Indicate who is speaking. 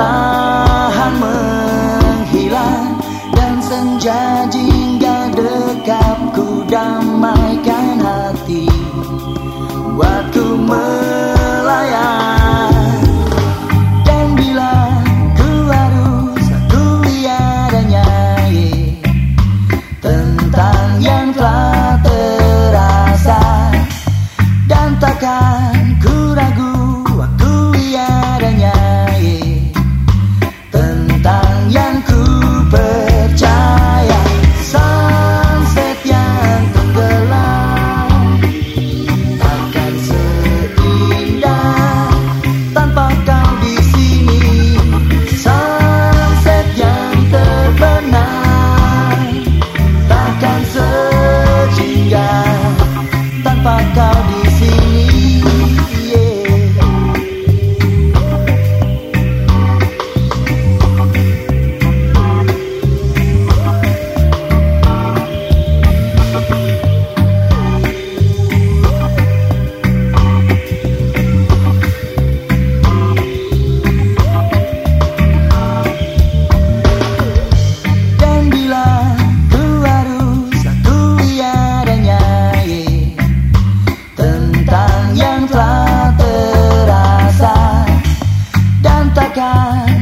Speaker 1: perlahan menghilang dan senja jingga dekapku dan